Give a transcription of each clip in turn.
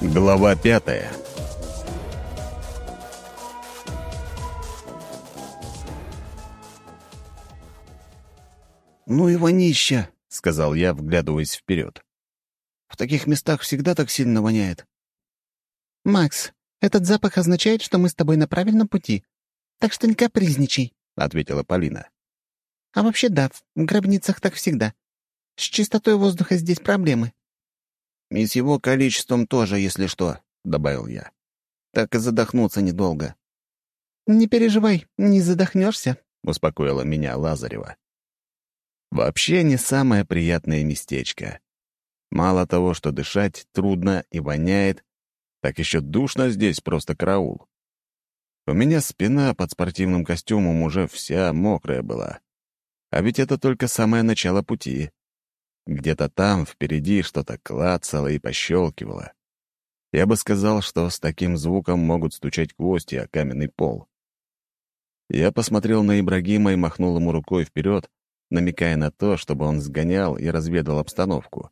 Глава пятая «Ну и вонища!» — сказал я, вглядываясь вперед. «В таких местах всегда так сильно воняет». «Макс, этот запах означает, что мы с тобой на правильном пути. Так что не капризничай», — ответила Полина. «А вообще да, в гробницах так всегда. С чистотой воздуха здесь проблемы». «И с его количеством тоже, если что», — добавил я. «Так и задохнуться недолго». «Не переживай, не задохнешься», — успокоила меня Лазарева. Вообще не самое приятное местечко. Мало того, что дышать трудно и воняет, так еще душно здесь просто караул. У меня спина под спортивным костюмом уже вся мокрая была. А ведь это только самое начало пути. Где-то там впереди что-то клацало и пощелкивало. Я бы сказал, что с таким звуком могут стучать гвозди о каменный пол. Я посмотрел на Ибрагима и махнул ему рукой вперед, намекая на то, чтобы он сгонял и разведал обстановку.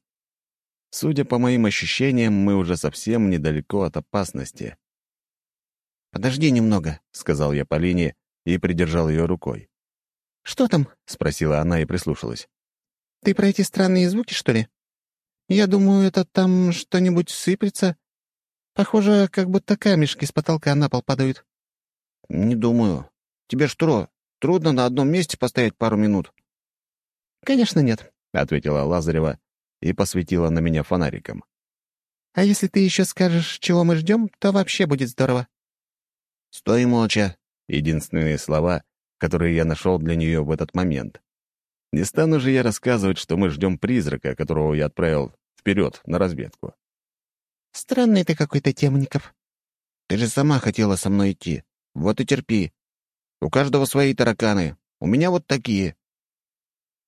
Судя по моим ощущениям, мы уже совсем недалеко от опасности. «Подожди немного», — сказал я Полине и придержал ее рукой. «Что там?» — спросила она и прислушалась. «Ты про эти странные звуки, что ли? Я думаю, это там что-нибудь сыплется. Похоже, как будто камешки с потолка на пол падают». «Не думаю. Тебе что, трудно на одном месте постоять пару минут?» «Конечно нет», — ответила Лазарева и посветила на меня фонариком. «А если ты еще скажешь, чего мы ждем, то вообще будет здорово». «Стой молча», — единственные слова, которые я нашел для нее в этот момент. Не стану же я рассказывать, что мы ждем призрака, которого я отправил вперед на разведку. «Странный ты какой-то, Темников». «Ты же сама хотела со мной идти. Вот и терпи. У каждого свои тараканы. У меня вот такие».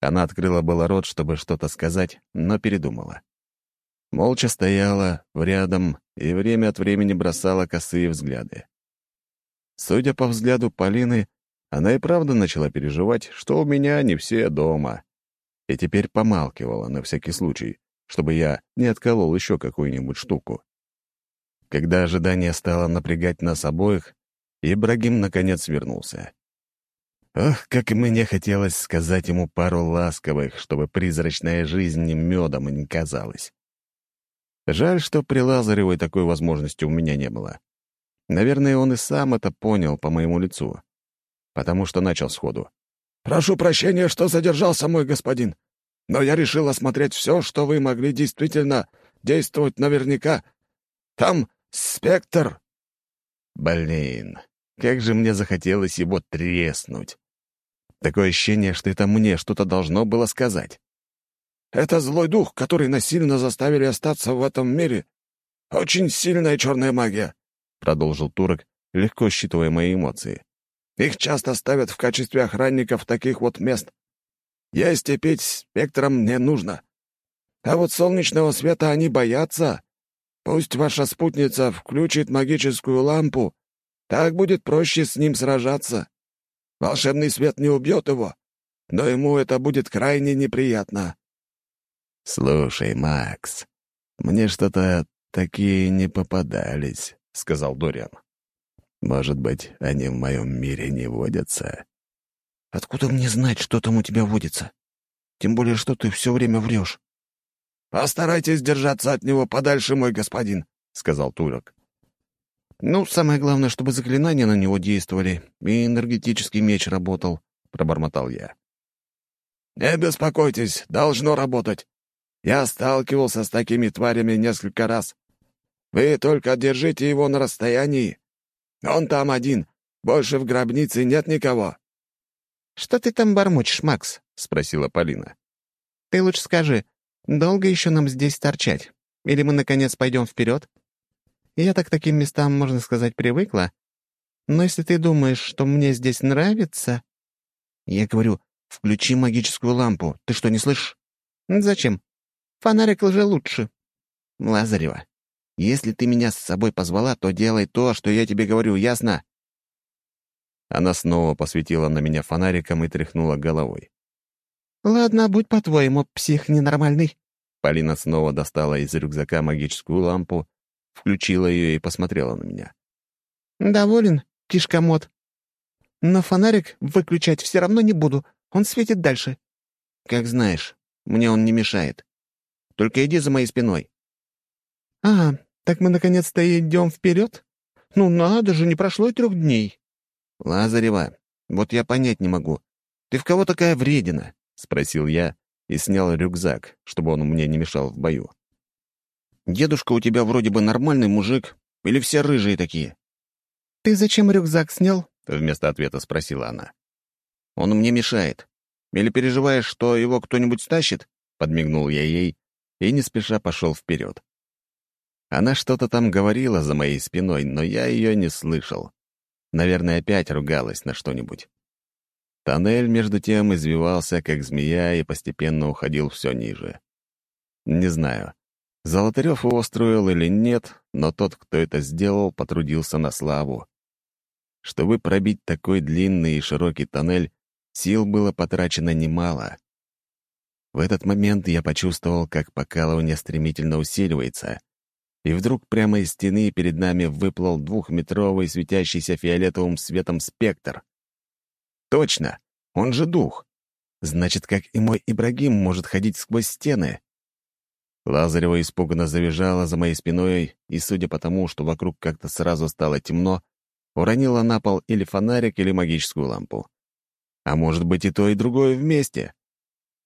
Она открыла было рот, чтобы что-то сказать, но передумала. Молча стояла рядом и время от времени бросала косые взгляды. Судя по взгляду Полины, она и правда начала переживать, что у меня не все дома. И теперь помалкивала на всякий случай, чтобы я не отколол еще какую-нибудь штуку. Когда ожидание стало напрягать нас обоих, Ибрагим наконец вернулся. Ох, как мне хотелось сказать ему пару ласковых, чтобы призрачная жизнь медом не казалась. Жаль, что при Лазаревой такой возможности у меня не было. Наверное, он и сам это понял по моему лицу, потому что начал сходу. «Прошу прощения, что задержался, мой господин, но я решил осмотреть все, что вы могли действительно действовать наверняка. Там спектр!» Блин, как же мне захотелось его треснуть. Такое ощущение, что это мне что-то должно было сказать. «Это злой дух, который насильно заставили остаться в этом мире. Очень сильная черная магия», — продолжил турок, легко считывая мои эмоции. «Их часто ставят в качестве охранников таких вот мест. Есть и пить спектром не нужно. А вот солнечного света они боятся. Пусть ваша спутница включит магическую лампу, так будет проще с ним сражаться. Волшебный свет не убьет его, но ему это будет крайне неприятно». «Слушай, Макс, мне что-то такие не попадались», — сказал Дориан. «Может быть, они в моем мире не водятся?» «Откуда мне знать, что там у тебя водится? Тем более, что ты все время врешь». «Постарайтесь держаться от него подальше, мой господин», — сказал турок. «Ну, самое главное, чтобы заклинания на него действовали, и энергетический меч работал», — пробормотал я. «Не беспокойтесь, должно работать. Я сталкивался с такими тварями несколько раз. Вы только держите его на расстоянии. Он там один, больше в гробнице нет никого». «Что ты там бормочешь, Макс?» — спросила Полина. «Ты лучше скажи, долго еще нам здесь торчать? Или мы, наконец, пойдем вперед?» Я так к таким местам, можно сказать, привыкла. Но если ты думаешь, что мне здесь нравится...» «Я говорю, включи магическую лампу. Ты что, не слышишь?» «Зачем? Фонарик уже лучше». «Лазарева, если ты меня с собой позвала, то делай то, что я тебе говорю, ясно?» Она снова посветила на меня фонариком и тряхнула головой. «Ладно, будь по-твоему, псих ненормальный». Полина снова достала из рюкзака магическую лампу включила ее и посмотрела на меня. «Доволен, кишкомот. Но фонарик выключать все равно не буду. Он светит дальше». «Как знаешь, мне он не мешает. Только иди за моей спиной». «А, так мы наконец-то идем вперед? Ну надо же, не прошло и трех дней». «Лазарева, вот я понять не могу. Ты в кого такая вредина?» — спросил я и снял рюкзак, чтобы он мне не мешал в бою. «Дедушка у тебя вроде бы нормальный мужик, или все рыжие такие?» «Ты зачем рюкзак снял?» — вместо ответа спросила она. «Он мне мешает. Или переживаешь, что его кто-нибудь стащит?» — подмигнул я ей и не спеша пошел вперед. Она что-то там говорила за моей спиной, но я ее не слышал. Наверное, опять ругалась на что-нибудь. Тоннель, между тем, извивался, как змея, и постепенно уходил все ниже. Не знаю, Золотарев его строил или нет, но тот, кто это сделал, потрудился на славу. Чтобы пробить такой длинный и широкий тоннель, сил было потрачено немало. В этот момент я почувствовал, как покалывание стремительно усиливается, и вдруг прямо из стены перед нами выплыл двухметровый светящийся фиолетовым светом спектр. Точно, он же дух. Значит, как и мой Ибрагим может ходить сквозь стены. Лазарева испуганно завизжала за моей спиной, и, судя по тому, что вокруг как-то сразу стало темно, уронила на пол или фонарик, или магическую лампу. А может быть и то, и другое вместе.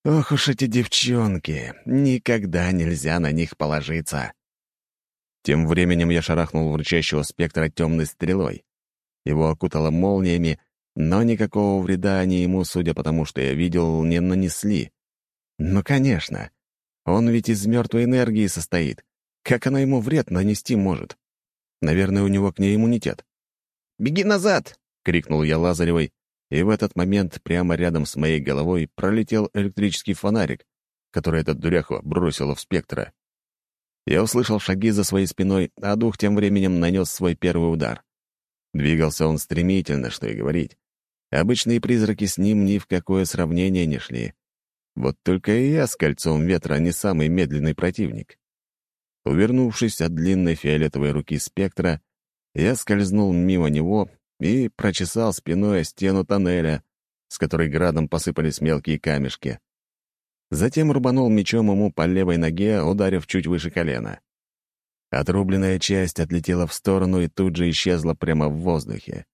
Ох уж эти девчонки, никогда нельзя на них положиться. Тем временем я шарахнул в рычащего спектра темной стрелой. Его окутало молниями, но никакого вреда они ему, судя по тому, что я видел, не нанесли. Ну, конечно. Он ведь из мертвой энергии состоит. Как она ему вред нанести может? Наверное, у него к ней иммунитет. «Беги назад!» — крикнул я Лазаревой, и в этот момент прямо рядом с моей головой пролетел электрический фонарик, который этот дуряху бросила в спектра. Я услышал шаги за своей спиной, а дух тем временем нанес свой первый удар. Двигался он стремительно, что и говорить. Обычные призраки с ним ни в какое сравнение не шли. Вот только и я с кольцом ветра не самый медленный противник. Увернувшись от длинной фиолетовой руки спектра, я скользнул мимо него и прочесал спиной стену тоннеля, с которой градом посыпались мелкие камешки. Затем рубанул мечом ему по левой ноге, ударив чуть выше колена. Отрубленная часть отлетела в сторону и тут же исчезла прямо в воздухе.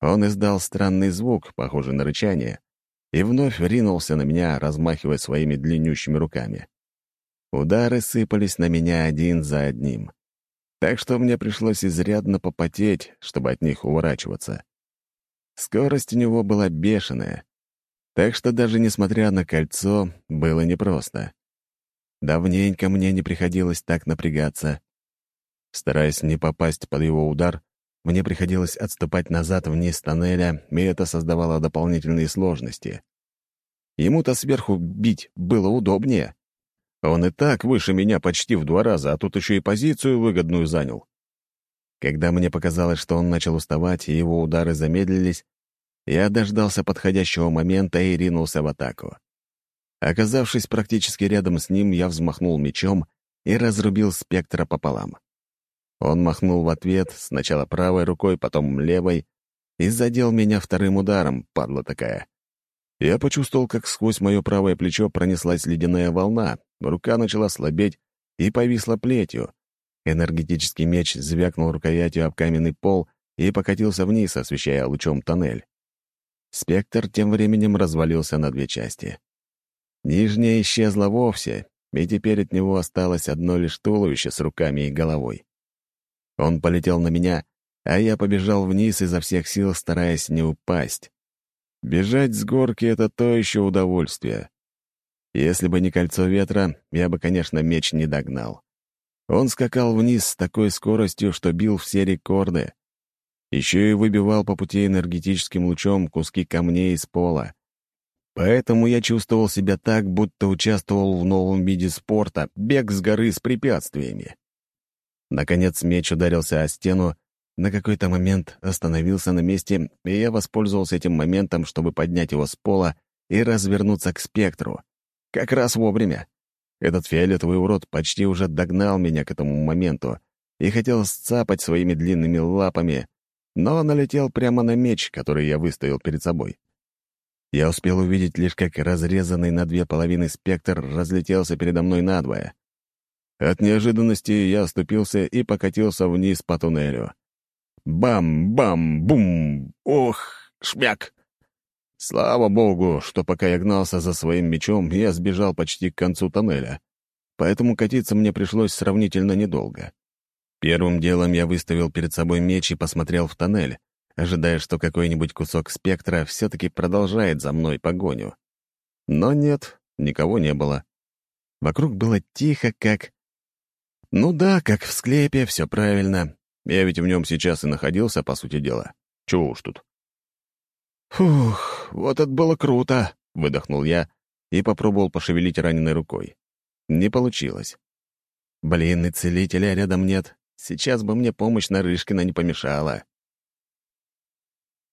Он издал странный звук, похожий на рычание, и вновь ринулся на меня, размахивая своими длиннющими руками. Удары сыпались на меня один за одним. Так что мне пришлось изрядно попотеть, чтобы от них уворачиваться. Скорость у него была бешеная, так что даже несмотря на кольцо, было непросто. Давненько мне не приходилось так напрягаться. Стараясь не попасть под его удар, мне приходилось отступать назад вниз тоннеля, и это создавало дополнительные сложности. Ему-то сверху бить было удобнее. Он и так выше меня почти в два раза, а тут еще и позицию выгодную занял. Когда мне показалось, что он начал уставать, и его удары замедлились, я дождался подходящего момента и ринулся в атаку. Оказавшись практически рядом с ним, я взмахнул мечом и разрубил спектра пополам. Он махнул в ответ, сначала правой рукой, потом левой, и задел меня вторым ударом, падла такая. Я почувствовал, как сквозь мое правое плечо пронеслась ледяная волна, рука начала слабеть и повисла плетью. Энергетический меч звякнул рукоятью об каменный пол и покатился вниз, освещая лучом тоннель. Спектр тем временем развалился на две части. Нижняя исчезла вовсе, и теперь от него осталось одно лишь туловище с руками и головой. Он полетел на меня, а я побежал вниз изо всех сил, стараясь не упасть. Бежать с горки — это то еще удовольствие. Если бы не кольцо ветра, я бы, конечно, меч не догнал. Он скакал вниз с такой скоростью, что бил все рекорды. Еще и выбивал по пути энергетическим лучом куски камней из пола. Поэтому я чувствовал себя так, будто участвовал в новом виде спорта — бег с горы с препятствиями. Наконец меч ударился о стену, на какой-то момент остановился на месте, и я воспользовался этим моментом, чтобы поднять его с пола и развернуться к спектру. Как раз вовремя. Этот фиолетовый урод почти уже догнал меня к этому моменту, и хотел сцапать своими длинными лапами, но налетел прямо на меч, который я выставил перед собой. Я успел увидеть лишь, как разрезанный на две половины спектр разлетелся передо мной надвое. От неожиданности я оступился и покатился вниз по туннелю. Бам-бам-бум! Ох, шмяк! Слава богу, что пока я гнался за своим мечом, я сбежал почти к концу тоннеля. Поэтому катиться мне пришлось сравнительно недолго. Первым делом я выставил перед собой меч и посмотрел в тоннель, ожидая, что какой-нибудь кусок спектра все-таки продолжает за мной погоню. Но нет, никого не было. Вокруг было тихо, как... Ну да, как в склепе, все правильно. Я ведь в нем сейчас и находился, по сути дела. Чего уж тут. «Фух, вот это было круто!» — выдохнул я и попробовал пошевелить раненой рукой. Не получилось. Блин, и целителя рядом нет. Сейчас бы мне помощь Нарышкина не помешала.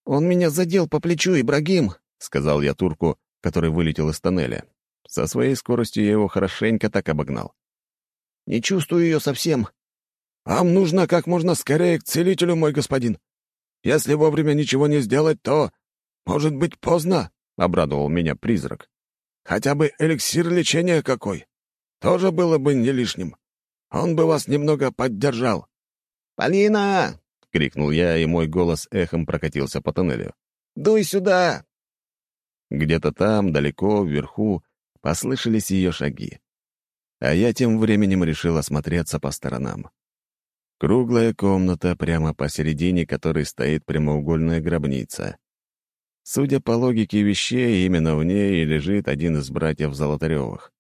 «Он меня задел по плечу, Ибрагим!» — сказал я турку, который вылетел из тоннеля. Со своей скоростью я его хорошенько так обогнал. «Не чувствую ее совсем. Вам нужно как можно скорее к целителю, мой господин. Если вовремя ничего не сделать, то, может быть, поздно», — обрадовал меня призрак. «Хотя бы эликсир лечения какой. Тоже было бы не лишним. Он бы вас немного поддержал». «Полина!» — крикнул я, и мой голос эхом прокатился по тоннелю. «Дуй сюда!» Где-то там, далеко, вверху, послышались ее шаги. А я тем временем решил осмотреться по сторонам. Круглая комната, прямо посередине которой стоит прямоугольная гробница. Судя по логике вещей, именно в ней и лежит один из братьев Золотаревых.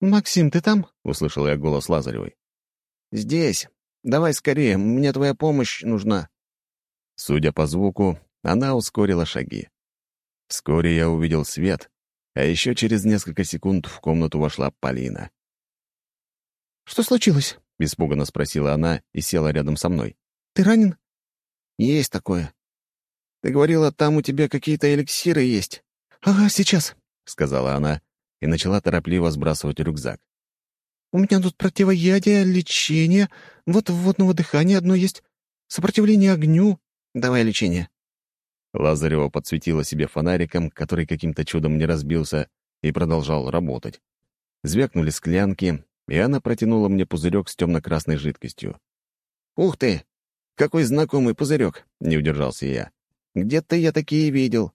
«Максим, ты там?» — услышал я голос Лазаревой. «Здесь. Давай скорее, мне твоя помощь нужна». Судя по звуку, она ускорила шаги. Вскоре я увидел свет, а еще через несколько секунд в комнату вошла Полина. «Что случилось?» — испуганно спросила она и села рядом со мной. «Ты ранен?» «Есть такое. Ты говорила, там у тебя какие-то эликсиры есть». «Ага, сейчас», — сказала она и начала торопливо сбрасывать рюкзак. «У меня тут противоядие, лечение, вот водного дыхания одно есть, сопротивление огню. Давай лечение». Лазарева подсветила себе фонариком, который каким-то чудом не разбился, и продолжал работать. Звякнули склянки, и она протянула мне пузырек с темно-красной жидкостью. «Ух ты! Какой знакомый пузырек!» — не удержался я. «Где-то я такие видел».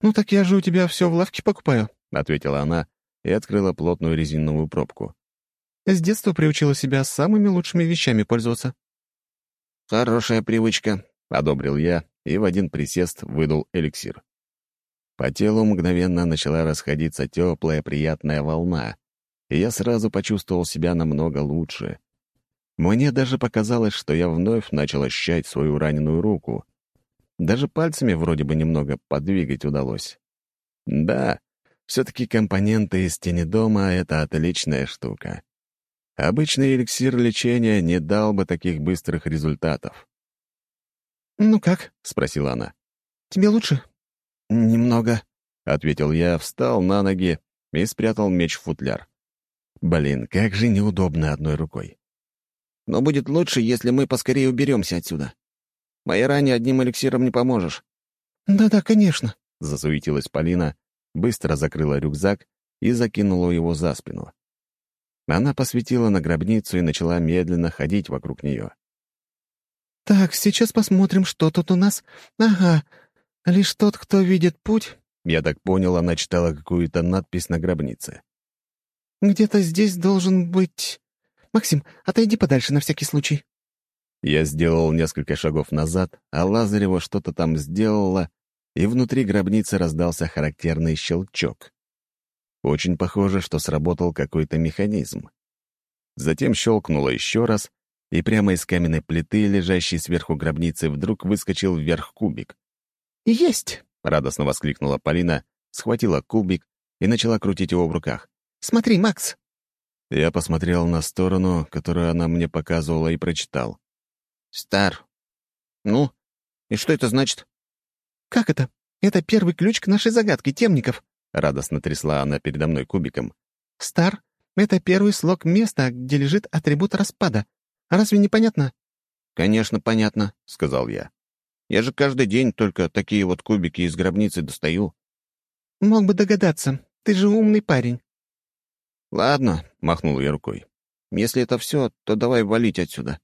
«Ну так я же у тебя все в лавке покупаю», — ответила она и открыла плотную резиновую пробку. «С детства приучила себя самыми лучшими вещами пользоваться». «Хорошая привычка», — одобрил я и в один присест выдал эликсир. По телу мгновенно начала расходиться теплая приятная волна, и я сразу почувствовал себя намного лучше. Мне даже показалось, что я вновь начал ощущать свою раненую руку. Даже пальцами вроде бы немного подвигать удалось. Да, все-таки компоненты из тени дома — это отличная штука. Обычный эликсир лечения не дал бы таких быстрых результатов. «Ну как?» — спросила она. «Тебе лучше?» «Немного», — ответил я, встал на ноги и спрятал меч в футляр. Блин, как же неудобно одной рукой. Но будет лучше, если мы поскорее уберемся отсюда. Моей ране одним эликсиром не поможешь. Да-да, конечно, засуетилась Полина, быстро закрыла рюкзак и закинула его за спину. Она посветила на гробницу и начала медленно ходить вокруг нее. «Так, сейчас посмотрим, что тут у нас. Ага, лишь тот, кто видит путь...» Я так понял, она читала какую-то надпись на гробнице. Где-то здесь должен быть... Максим, отойди подальше на всякий случай». Я сделал несколько шагов назад, а Лазарева что-то там сделала, и внутри гробницы раздался характерный щелчок. Очень похоже, что сработал какой-то механизм. Затем щелкнуло еще раз, и прямо из каменной плиты, лежащей сверху гробницы, вдруг выскочил вверх кубик. «Есть!» — радостно воскликнула Полина, схватила кубик и начала крутить его в руках. Смотри, Макс!» Я посмотрел на сторону, которую она мне показывала, и прочитал. «Стар. Ну, и что это значит?» «Как это? Это первый ключ к нашей загадке, темников!» Радостно трясла она передо мной кубиком. «Стар — это первый слог места, где лежит атрибут распада. Разве не понятно?» «Конечно, понятно», — сказал я. «Я же каждый день только такие вот кубики из гробницы достаю». «Мог бы догадаться. Ты же умный парень». «Ладно», — махнул я рукой. «Если это все, то давай валить отсюда.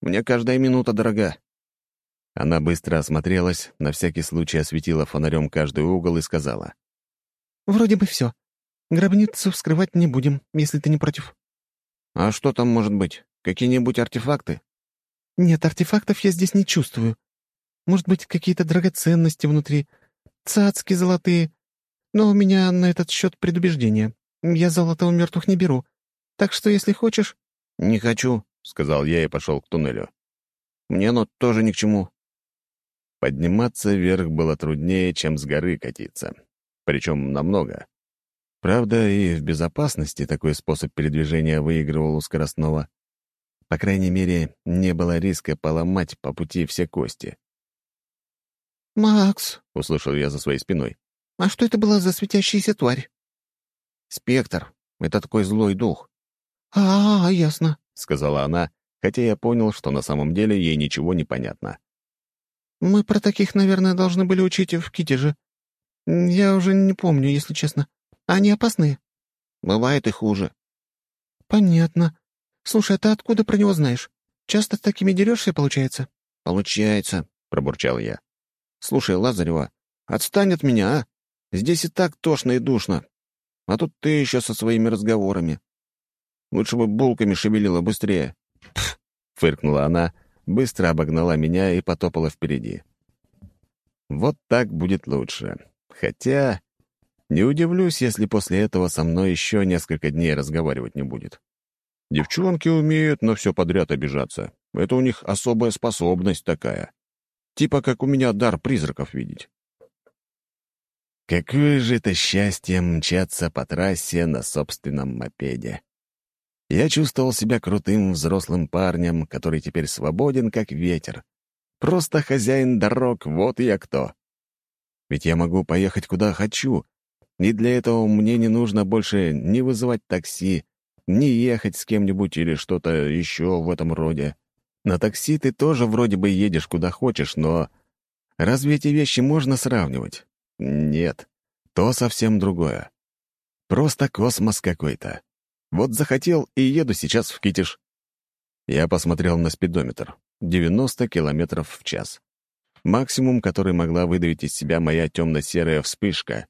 Мне каждая минута дорога». Она быстро осмотрелась, на всякий случай осветила фонарем каждый угол и сказала. «Вроде бы все. Гробницу вскрывать не будем, если ты не против». «А что там может быть? Какие-нибудь артефакты?» «Нет, артефактов я здесь не чувствую. Может быть, какие-то драгоценности внутри, цацки золотые. Но у меня на этот счет предубеждение. Я золото у мертвых не беру. Так что, если хочешь...» «Не хочу», — сказал я и пошел к туннелю. «Мне оно тоже ни к чему». Подниматься вверх было труднее, чем с горы катиться. Причем намного. Правда, и в безопасности такой способ передвижения выигрывал у скоростного. По крайней мере, не было риска поломать по пути все кости. «Макс», — услышал я за своей спиной. «а что это была за светящаяся тварь?» «Спектр. Это такой злой дух». «А, -а, -а ясно», — сказала она, хотя я понял, что на самом деле ей ничего не понятно. «Мы про таких, наверное, должны были учить в Китеже. Я уже не помню, если честно. Они опасные?» «Бывает и хуже». «Понятно. Слушай, а ты откуда про него знаешь? Часто с такими дерешься, получается?» «Получается», — пробурчал я. «Слушай, Лазарева, отстань от меня, а? Здесь и так тошно и душно. А тут ты еще со своими разговорами. Лучше бы булками шевелила быстрее». «Пф!» — фыркнула она, быстро обогнала меня и потопала впереди. «Вот так будет лучше. Хотя не удивлюсь, если после этого со мной еще несколько дней разговаривать не будет. Девчонки умеют на все подряд обижаться. Это у них особая способность такая. Типа как у меня дар призраков видеть. Какое же это счастье мчаться по трассе на собственном мопеде. Я чувствовал себя крутым взрослым парнем, который теперь свободен, как ветер. Просто хозяин дорог, вот я кто. Ведь я могу поехать куда хочу, и для этого мне не нужно больше ни вызывать такси, ни ехать с кем-нибудь или что-то еще в этом роде. На такси ты тоже вроде бы едешь куда хочешь, но разве эти вещи можно сравнивать? Нет, то совсем другое. Просто космос какой-то. Вот захотел и еду сейчас в Китиш. Я посмотрел на спидометр. 90 километров в час. Максимум, который могла выдавить из себя моя темно-серая вспышка.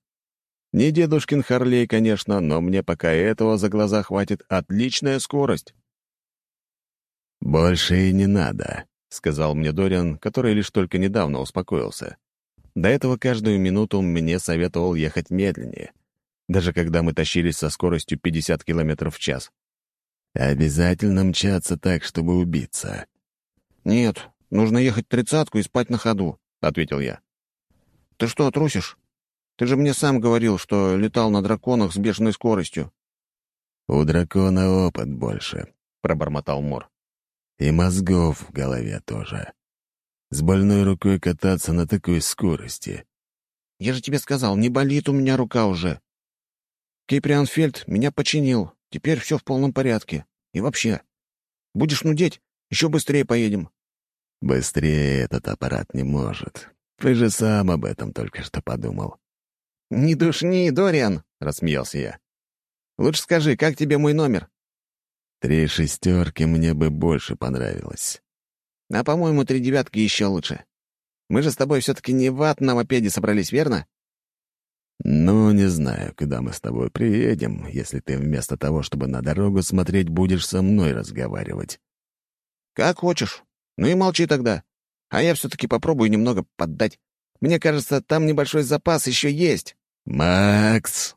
Не дедушкин Харлей, конечно, но мне пока этого за глаза хватит отличная скорость. «Больше и не надо», — сказал мне Дориан, который лишь только недавно успокоился. До этого каждую минуту мне советовал ехать медленнее, даже когда мы тащились со скоростью 50 км в час. «Обязательно мчаться так, чтобы убиться». «Нет, нужно ехать тридцатку и спать на ходу», — ответил я. «Ты что, трусишь? Ты же мне сам говорил, что летал на драконах с бешеной скоростью». «У дракона опыт больше», — пробормотал Мор. «И мозгов в голове тоже. С больной рукой кататься на такой скорости». «Я же тебе сказал, не болит у меня рука уже. Киприан Фельд меня починил, теперь все в полном порядке. И вообще, будешь нудеть, еще быстрее поедем». «Быстрее этот аппарат не может. Ты же сам об этом только что подумал». «Не душни, Дориан!» — рассмеялся я. «Лучше скажи, как тебе мой номер?» «Три шестерки мне бы больше понравилось». «А, по-моему, три девятки еще лучше. Мы же с тобой все-таки не в ад на мопеде собрались, верно?» «Ну, не знаю, куда мы с тобой приедем, если ты вместо того, чтобы на дорогу смотреть, будешь со мной разговаривать». «Как хочешь. Ну и молчи тогда. А я все-таки попробую немного поддать. Мне кажется, там небольшой запас еще есть». «Макс!»